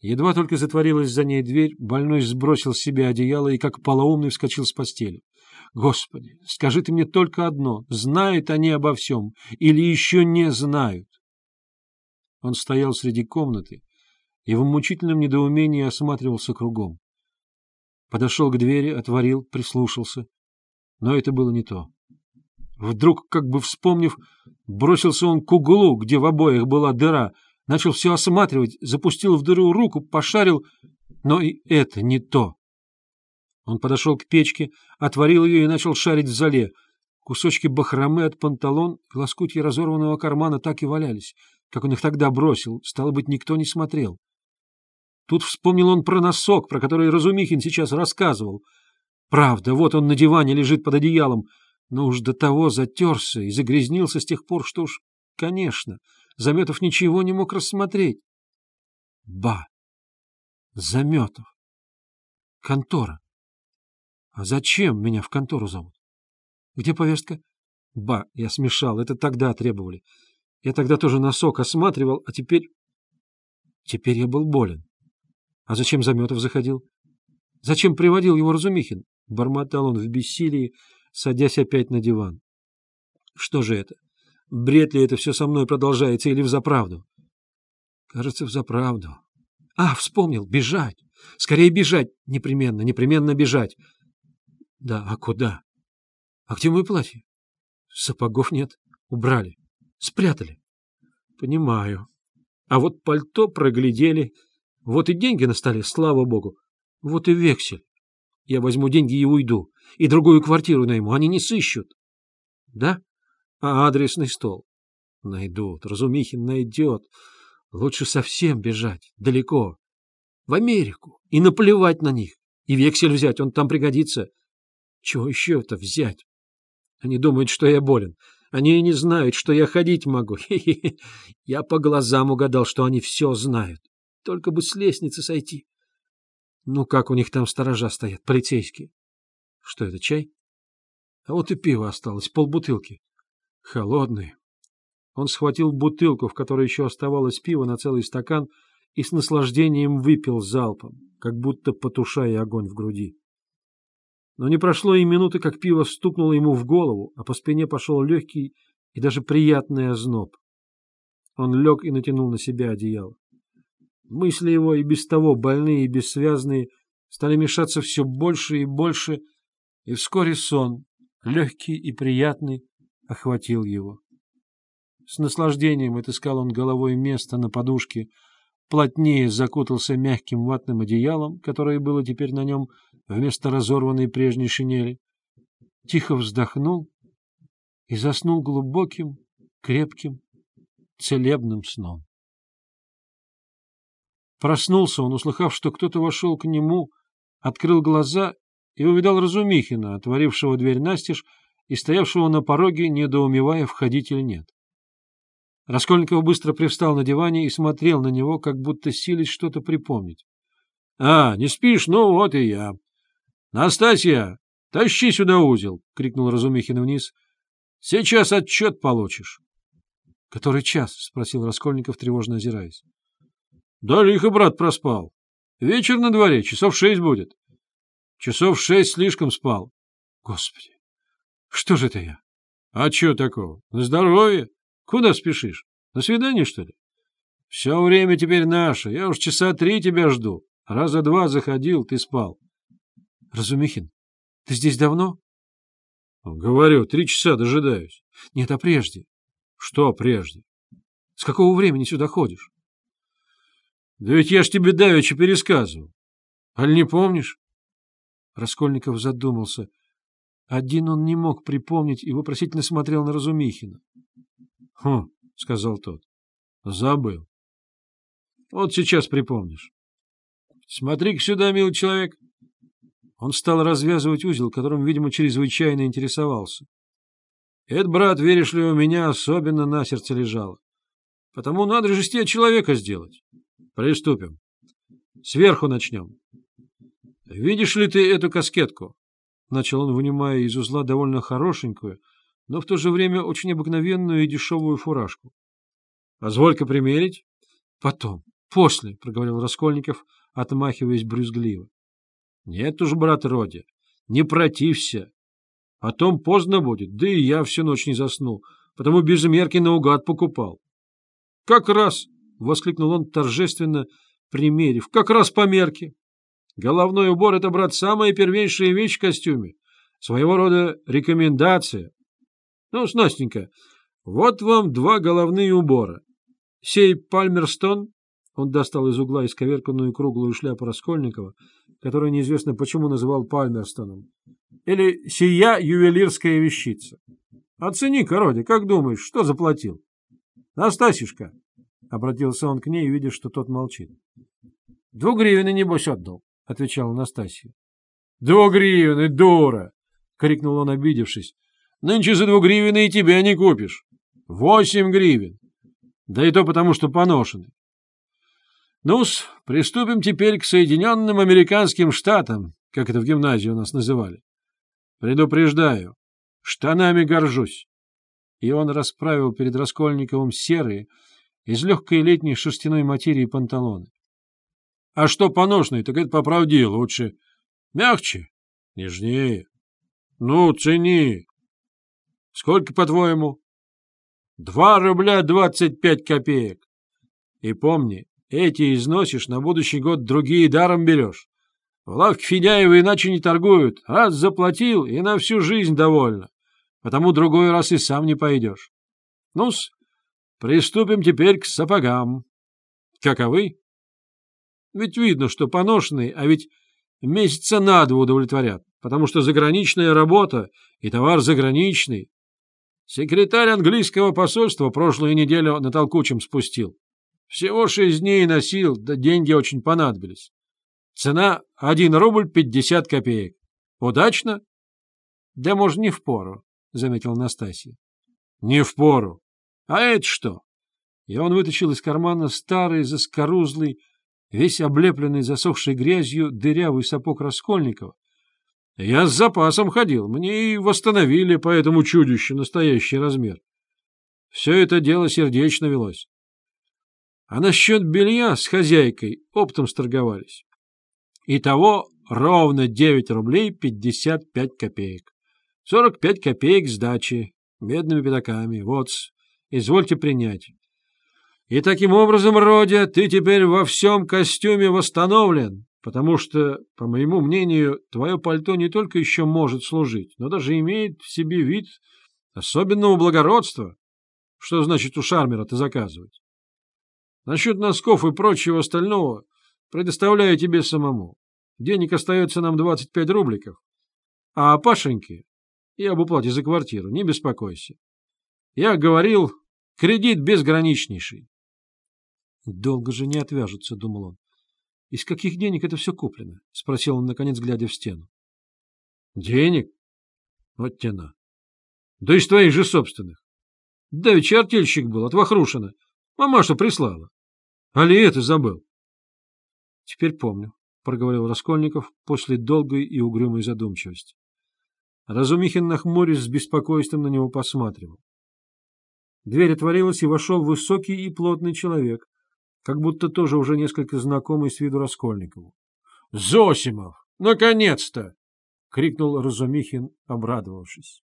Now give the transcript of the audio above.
Едва только затворилась за ней дверь, больной сбросил с себя одеяло и, как полоумный, вскочил с постели. «Господи, скажи ты мне только одно, знают они обо всем или еще не знают?» Он стоял среди комнаты и в мучительном недоумении осматривался кругом. Подошел к двери, отворил, прислушался. Но это было не то. Вдруг, как бы вспомнив, бросился он к углу, где в обоих была дыра, начал все осматривать, запустил в дыру руку, пошарил, но и это не то. Он подошел к печке, отворил ее и начал шарить в зале. Кусочки бахромы от панталон и лоскутья разорванного кармана так и валялись, как он их тогда бросил, стало быть, никто не смотрел. Тут вспомнил он про носок, про который Разумихин сейчас рассказывал. Правда, вот он на диване лежит под одеялом, но уж до того затерся и загрязнился с тех пор, что уж, конечно, Заметов ничего не мог рассмотреть. Ба! Заметов! Контора! А зачем меня в контору зовут? Где повестка? Ба, я смешал, это тогда требовали. Я тогда тоже носок осматривал, а теперь... Теперь я был болен. А зачем Заметов заходил? Зачем приводил его Разумихин? Бормотал он в бессилии, садясь опять на диван. Что же это? Бред ли это все со мной продолжается или взаправду? Кажется, взаправду. А, вспомнил, бежать. Скорее бежать. Непременно, непременно бежать. Да, а куда? А где мое платье? Сапогов нет. Убрали. Спрятали. Понимаю. А вот пальто проглядели. Вот и деньги на столе, слава богу. Вот и вексель. Я возьму деньги и уйду. И другую квартиру найму. Они не сыщут. Да? А адресный стол? Найдут. Разумихин найдет. Лучше совсем бежать. Далеко. В Америку. И наплевать на них. И вексель взять. Он там пригодится. Чего еще-то взять? Они думают, что я болен. Они и не знают, что я ходить могу. Хе -хе -хе. Я по глазам угадал, что они все знают. Только бы с лестницы сойти. Ну, как у них там сторожа стоят, полицейские. Что это, чай? А вот и пиво осталось, полбутылки. Холодный. Он схватил бутылку, в которой еще оставалось пиво, на целый стакан и с наслаждением выпил залпом, как будто потушая огонь в груди. Но не прошло и минуты, как пиво стукнуло ему в голову, а по спине пошел легкий и даже приятный озноб. Он лег и натянул на себя одеяло. Мысли его, и без того больные и бессвязные, стали мешаться все больше и больше, и вскоре сон, легкий и приятный, охватил его. С наслаждением отыскал он головой место на подушке, плотнее закутался мягким ватным одеялом, которое было теперь на нем вместо разорванной прежней шинели, тихо вздохнул и заснул глубоким, крепким, целебным сном. Проснулся он, услыхав, что кто-то вошел к нему, открыл глаза и увидал Разумихина, отворившего дверь настежь и стоявшего на пороге, недоумевая, входить или нет. Раскольников быстро привстал на диване и смотрел на него, как будто сились что-то припомнить. — А, не спишь? Ну, вот и я. — Настасья, тащи сюда узел! — крикнул Разумихин вниз. — Сейчас отчет получишь. — Который час? — спросил Раскольников, тревожно озираясь. — Да лихо, брат, проспал. Вечер на дворе, часов шесть будет. Часов шесть слишком спал. Господи, что же это я? А что такого? На здоровье. Куда спешишь? На свидание, что ли? Все время теперь наше. Я уж часа три тебя жду. Раза два заходил, ты спал. Разумихин, ты здесь давно? Говорю, три часа дожидаюсь. Нет, а прежде? Что прежде? С какого времени сюда ходишь? Да ведь я ж тебе давеча пересказывал. Аль не помнишь? Раскольников задумался. Один он не мог припомнить и вопросительно смотрел на Разумихина. — Хм, — сказал тот, — забыл. — Вот сейчас припомнишь. — Смотри-ка сюда, милый человек. Он стал развязывать узел, которым, видимо, чрезвычайно интересовался. — Это, брат, веришь ли, у меня особенно на сердце лежало. Потому надо же тебе человека сделать. Приступим. Сверху начнем. Видишь ли ты эту каскетку? — начал он, вынимая из узла довольно хорошенькую, но в то же время очень обыкновенную и дешевую фуражку. — Позволь-ка примерить. — Потом. — После, — проговорил Раскольников, отмахиваясь брюзгливо. — Нет уж, брат Родя, не протився. О том поздно будет, да и я всю ночь не заснул, потому без мерки наугад покупал. — Как раз, — воскликнул он торжественно, примерив, — как раз по мерке. Головной убор — это, брат, самая первейшая вещь в костюме, своего рода рекомендация. Ну, Снастенька, вот вам два головные убора. Сей Пальмерстон он достал из угла исковерканную круглую шляпу Раскольникова, которую неизвестно почему называл Пальмерстоном. Или «сия ювелирская вещица». Оцени-ка, Роди, как думаешь, что заплатил? Настасишка, — обратился он к ней, видя, что тот молчит. — Двугривенный, небось, отдал, — отвечала Настасья. — Двугривенный, дура! — крикнул он, обидевшись. — Нынче за двугривенный и тебя не купишь. Восемь гривен. Да и то потому, что поношенный ну приступим теперь к Соединенным Американским Штатам, как это в гимназии у нас называли. Предупреждаю, штанами горжусь. И он расправил перед Раскольниковым серые, из легкой летней шерстяной материи панталоны. А что поношенный, так это по правде лучше. Мягче, нежнее. Ну, цени. Сколько, по-твоему? Два рубля двадцать пять копеек. И помни, эти износишь, на будущий год другие даром берешь. В лавке Федяева иначе не торгуют. Раз заплатил, и на всю жизнь довольно. Потому другой раз и сам не пойдешь. Ну-с, приступим теперь к сапогам. Каковы? Ведь видно, что поношенные, а ведь месяца на два удовлетворят, потому что заграничная работа и товар заграничный. Секретарь английского посольства прошлую неделю на толкучем спустил. Всего шесть дней носил, да деньги очень понадобились. Цена — один рубль пятьдесят копеек. Удачно? — Да, может, не впору, — заметил Настасья. — Не впору. А это что? И он вытащил из кармана старый, заскорузлый, весь облепленный засохшей грязью дырявый сапог Раскольникова. Я с запасом ходил, мне и восстановили по этому чудищу настоящий размер. Все это дело сердечно велось. А насчет белья с хозяйкой оптом сторговались. Итого ровно 9 рублей 55 копеек. 45 копеек сдачи, медными пятаками. Вот, извольте принять. И таким образом, Родя, ты теперь во всем костюме восстановлен, потому что, по моему мнению, твое пальто не только еще может служить, но даже имеет в себе вид особенного благородства. Что значит у шармера-то заказывать? Насчет носков и прочего остального предоставляю тебе самому. Денег остается нам 25 рубликов. А о Пашеньке и об уплате за квартиру не беспокойся. Я говорил, кредит безграничнейший. Долго же не отвяжется, думал он. Из каких денег это все куплено? Спросил он, наконец, глядя в стену. Денег? Вот тяна. Да из твоих же собственных. Да ведь артельщик был от Вахрушина. Мамаша прислала. Али это забыл? — Теперь помню, — проговорил Раскольников после долгой и угрюмой задумчивости. Разумихин нахмурясь с беспокойством на него посматривал. Дверь отворилась, и вошел высокий и плотный человек, как будто тоже уже несколько знакомый с виду Раскольникову. — Зосимов! Наконец-то! — крикнул Разумихин, обрадовавшись.